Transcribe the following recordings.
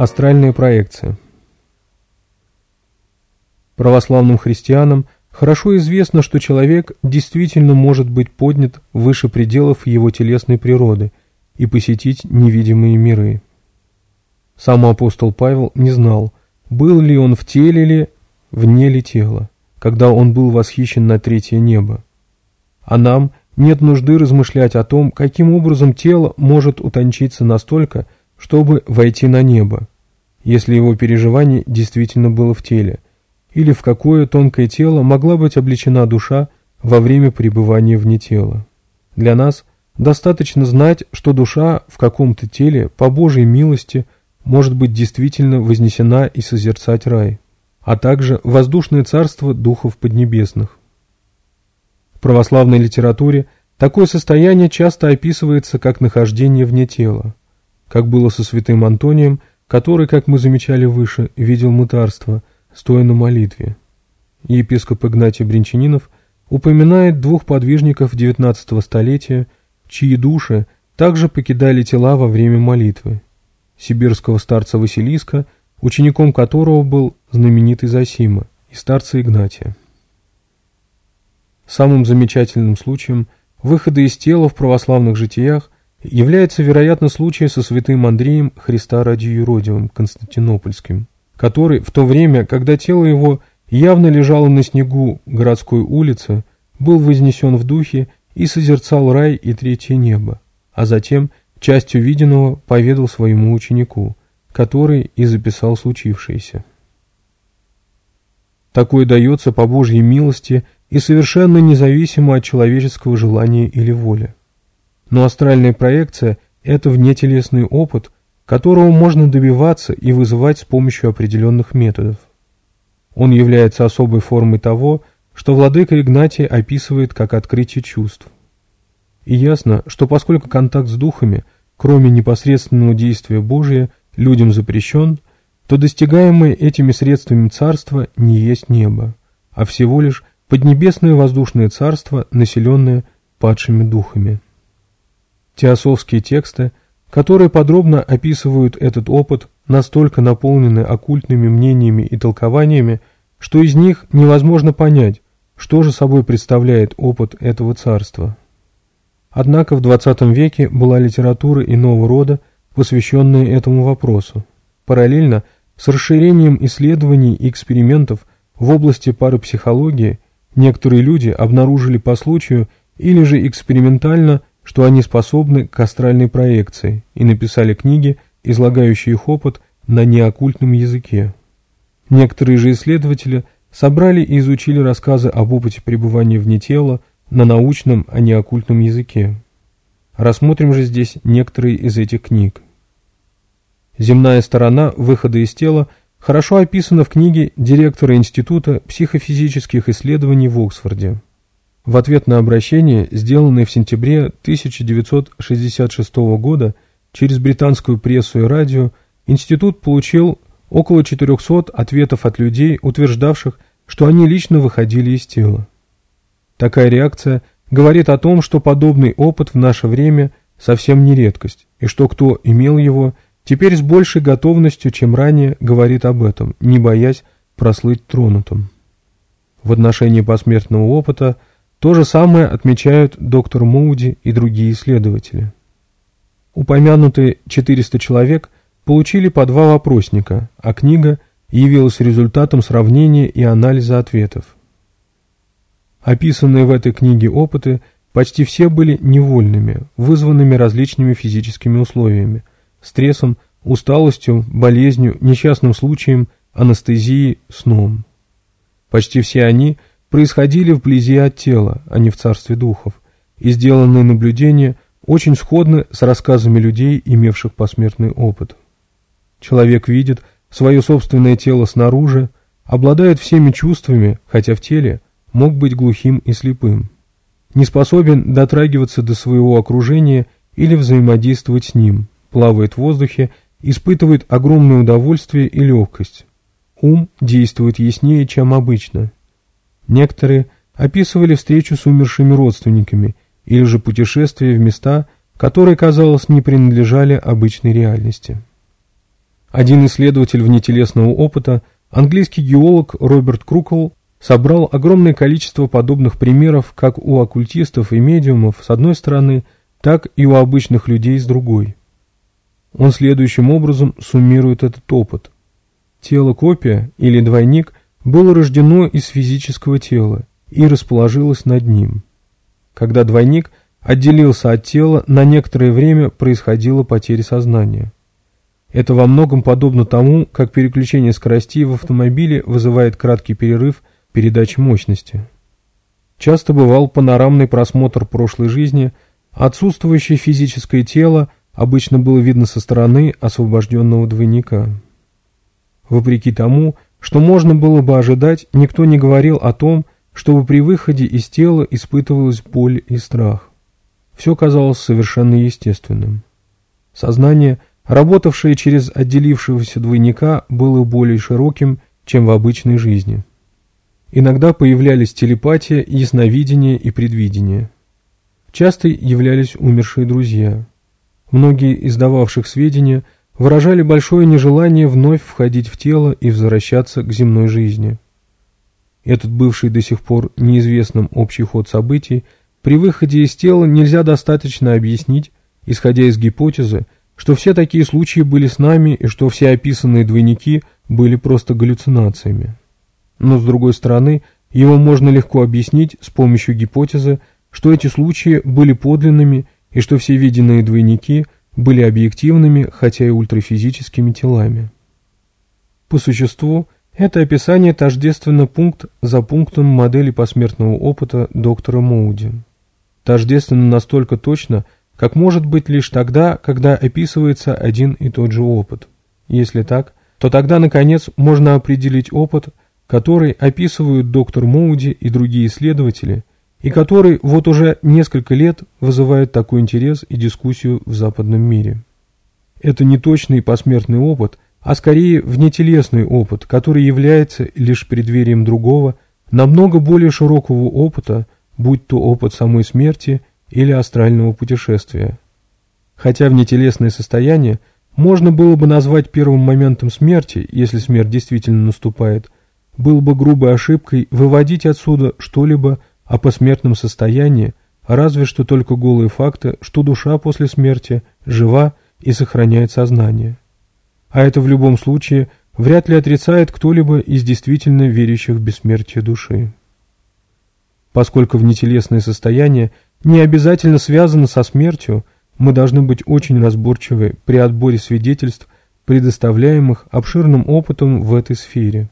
Астральные проекции. Православным христианам хорошо известно, что человек действительно может быть поднят выше пределов его телесной природы и посетить невидимые миры. Сам апостол Павел не знал, был ли он в теле ли, вне ли тела, когда он был восхищен на третье небо. А нам нет нужды размышлять о том, каким образом тело может утончиться настолько, чтобы войти на небо если его переживание действительно было в теле, или в какое тонкое тело могла быть облечена душа во время пребывания вне тела. Для нас достаточно знать, что душа в каком-то теле, по Божьей милости, может быть действительно вознесена и созерцать рай, а также воздушное царство духов поднебесных. В православной литературе такое состояние часто описывается как нахождение вне тела, как было со святым Антонием – который, как мы замечали выше, видел мытарство, стоя на молитве. Епископ Игнатий Бринчанинов упоминает двух подвижников XIX столетия, чьи души также покидали тела во время молитвы. Сибирского старца Василиска, учеником которого был знаменитый Зосима, и старца Игнатия. Самым замечательным случаем выхода из тела в православных житиях – является, вероятно, случай со святым Андреем Христа ради Юродивым Константинопольским, который в то время, когда тело его явно лежало на снегу городской улицы, был вознесен в духе и созерцал рай и третье небо, а затем часть увиденного поведал своему ученику, который и записал случившееся. Такое дается по Божьей милости и совершенно независимо от человеческого желания или воли. Но астральная проекция – это внетелесный опыт, которого можно добиваться и вызывать с помощью определенных методов. Он является особой формой того, что владыка Игнатий описывает как открытие чувств. И ясно, что поскольку контакт с духами, кроме непосредственного действия Божия, людям запрещен, то достигаемое этими средствами царство не есть небо, а всего лишь поднебесное воздушное царство, населенное падшими духами. Теософские тексты, которые подробно описывают этот опыт, настолько наполнены оккультными мнениями и толкованиями, что из них невозможно понять, что же собой представляет опыт этого царства. Однако в XX веке была литература иного рода, посвященная этому вопросу. Параллельно с расширением исследований и экспериментов в области парапсихологии некоторые люди обнаружили по случаю или же экспериментально что они способны к астральной проекции и написали книги, излагающие их опыт на неоккультном языке. Некоторые же исследователи собрали и изучили рассказы об опыте пребывания вне тела на научном, а не оккультном языке. Рассмотрим же здесь некоторые из этих книг. Земная сторона выхода из тела хорошо описана в книге директора Института психофизических исследований в Оксфорде в ответ на обращение, сделанное в сентябре 1966 года через британскую прессу и радио, институт получил около 400 ответов от людей, утверждавших, что они лично выходили из тела. Такая реакция говорит о том, что подобный опыт в наше время совсем не редкость, и что кто имел его, теперь с большей готовностью, чем ранее, говорит об этом, не боясь прослыть тронутым. В отношении посмертного опыта – то же самое отмечают доктор Моуди и другие исследователи. Упомянутые 400 человек получили по два вопросника, а книга явилась результатом сравнения и анализа ответов. Описанные в этой книге опыты почти все были невольными, вызванными различными физическими условиями – стрессом, усталостью, болезнью, несчастным случаем, анестезией, сном. Почти все они – происходили вблизи от тела, а не в царстве духов, и сделанные наблюдения очень сходны с рассказами людей, имевших посмертный опыт. Человек видит свое собственное тело снаружи, обладает всеми чувствами, хотя в теле мог быть глухим и слепым, не способен дотрагиваться до своего окружения или взаимодействовать с ним, плавает в воздухе, испытывает огромное удовольствие и легкость. Ум действует яснее, чем обычно – Некоторые описывали встречу с умершими родственниками или же путешествие в места, которые, казалось, не принадлежали обычной реальности. Один исследователь внетелесного опыта, английский геолог Роберт Крукл, собрал огромное количество подобных примеров как у оккультистов и медиумов с одной стороны, так и у обычных людей с другой. Он следующим образом суммирует этот опыт. Тело-копия или двойник – было рождено из физического тела и расположилось над ним. Когда двойник отделился от тела, на некоторое время происходила потеря сознания. Это во многом подобно тому, как переключение скоростей в автомобиле вызывает краткий перерыв передач мощности. Часто бывал панорамный просмотр прошлой жизни, отсутствующее физическое тело обычно было видно со стороны освобожденного двойника. Вопреки тому, что можно было бы ожидать, никто не говорил о том, чтобы при выходе из тела испытывалась боль и страх. Все казалось совершенно естественным. Сознание, работавшее через отделившегося двойника, было более широким, чем в обычной жизни. Иногда появлялись телепатия, ясновидение и предвидение. Часто являлись умершие друзья. Многие издававших сведения – выражали большое нежелание вновь входить в тело и возвращаться к земной жизни. Этот бывший до сих пор неизвестным общий ход событий при выходе из тела нельзя достаточно объяснить, исходя из гипотезы, что все такие случаи были с нами и что все описанные двойники были просто галлюцинациями. Но, с другой стороны, его можно легко объяснить с помощью гипотезы, что эти случаи были подлинными и что все виденные двойники – были объективными, хотя и ультрафизическими телами. По существу, это описание тождественно пункт за пунктом модели посмертного опыта доктора Моуди. Тождественно настолько точно, как может быть лишь тогда, когда описывается один и тот же опыт. Если так, то тогда, наконец, можно определить опыт, который описывают доктор Моуди и другие исследователи, и который вот уже несколько лет вызывает такой интерес и дискуссию в западном мире. Это не точный посмертный опыт, а скорее внетелесный опыт, который является лишь преддверием другого, намного более широкого опыта, будь то опыт самой смерти или астрального путешествия. Хотя внетелесное состояние можно было бы назвать первым моментом смерти, если смерть действительно наступает, было бы грубой ошибкой выводить отсюда что-либо, о посмертном состоянии, разве что только голые факты, что душа после смерти жива и сохраняет сознание. А это в любом случае вряд ли отрицает кто-либо из действительно верящих в бессмертие души. Поскольку внетелесное состояние не обязательно связано со смертью, мы должны быть очень разборчивы при отборе свидетельств, предоставляемых обширным опытом в этой сфере.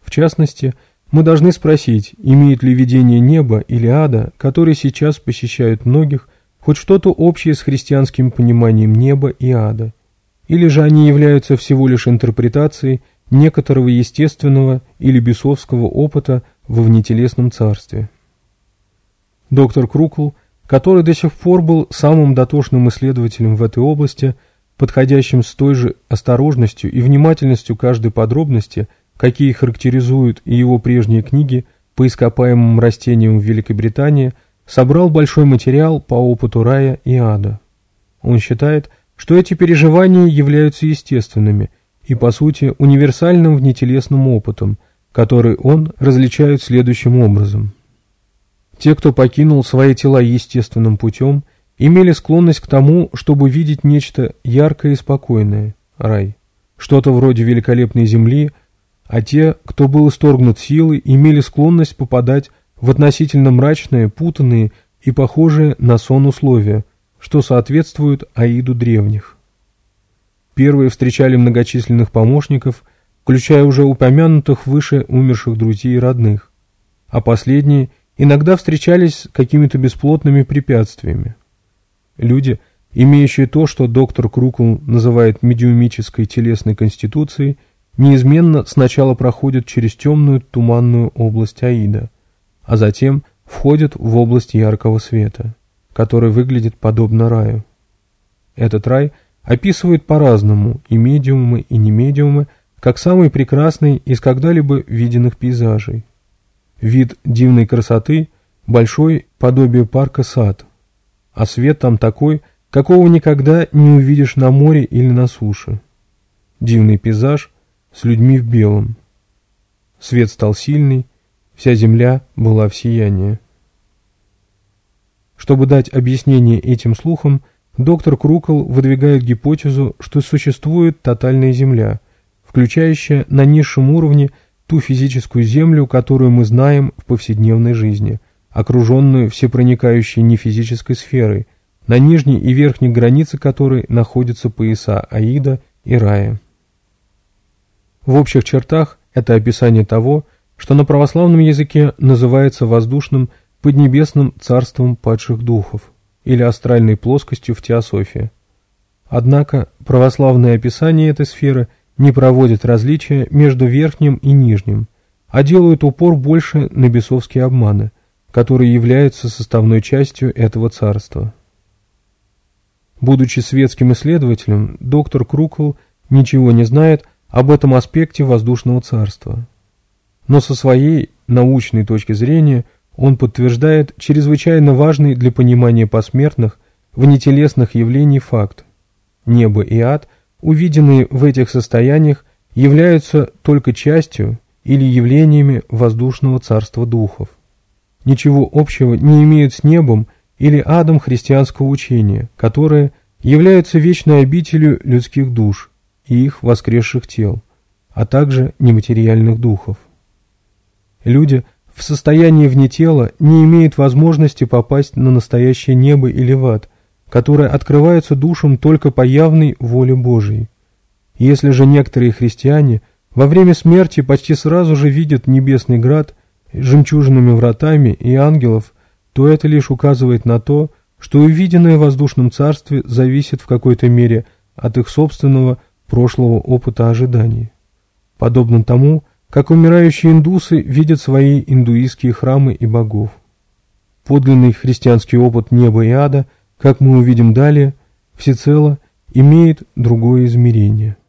В частности, мы должны спросить, имеет ли видение неба или ада, которые сейчас посещают многих, хоть что-то общее с христианским пониманием неба и ада, или же они являются всего лишь интерпретацией некоторого естественного или бесовского опыта во внетелесном царстве. Доктор Крукл, который до сих пор был самым дотошным исследователем в этой области, подходящим с той же осторожностью и внимательностью каждой подробности – какие характеризуют и его прежние книги по ископаемым растениям в Великобритании, собрал большой материал по опыту рая и ада. Он считает, что эти переживания являются естественными и, по сути, универсальным внетелесным опытом, который он различает следующим образом. Те, кто покинул свои тела естественным путем, имели склонность к тому, чтобы видеть нечто яркое и спокойное – рай, что-то вроде великолепной земли – а те, кто был исторгнут силой, имели склонность попадать в относительно мрачные, путанные и похожие на сон условия, что соответствует аиду древних. Первые встречали многочисленных помощников, включая уже упомянутых выше умерших друзей и родных, а последние иногда встречались с какими-то бесплотными препятствиями. Люди, имеющие то, что доктор Крукл называет медиумической телесной конституцией – неизменно сначала проходят через темную туманную область Аида, а затем входят в область яркого света, который выглядит подобно раю. Этот рай описывают по-разному и медиумы, и немедиумы, как самый прекрасный из когда-либо виденных пейзажей. Вид дивной красоты – большой подобие парка сад, а свет там такой, какого никогда не увидишь на море или на суше. Дивный пейзаж – с людьми в белом. Свет стал сильный, вся земля была в сиянии. Чтобы дать объяснение этим слухам, доктор Крукл выдвигает гипотезу, что существует тотальная земля, включающая на низшем уровне ту физическую землю, которую мы знаем в повседневной жизни, окруженную всепроникающей нефизической сферой, на нижней и верхней границе которой находятся пояса Аида и Рая. В общих чертах это описание того, что на православном языке называется воздушным поднебесным царством падших духов или астральной плоскостью в теософии. Однако православное описание этой сферы не проводит различия между верхним и нижним, а делают упор больше на бесовские обманы, которые являются составной частью этого царства. Будучи светским исследователем, доктор Крукл ничего не знает об этом аспекте воздушного царства. Но со своей научной точки зрения он подтверждает чрезвычайно важный для понимания посмертных внетелесных явлений факт. Небо и ад, увиденные в этих состояниях, являются только частью или явлениями воздушного царства духов. Ничего общего не имеют с небом или адом христианского учения, которые являются вечной обителью людских душ – и их воскресших тел, а также нематериальных духов. Люди в состоянии вне тела не имеют возможности попасть на настоящее небо или в ад, которое открывается душам только по явной воле Божией. Если же некоторые христиане во время смерти почти сразу же видят небесный град жемчужными вратами и ангелов, то это лишь указывает на то, что увиденное в воздушном царстве зависит в какой-то мере от их собственного прошлого опыта ожидания. Подобно тому, как умирающие индусы видят свои индуистские храмы и богов. Подлинный христианский опыт неба и ада, как мы увидим далее, всецело имеет другое измерение –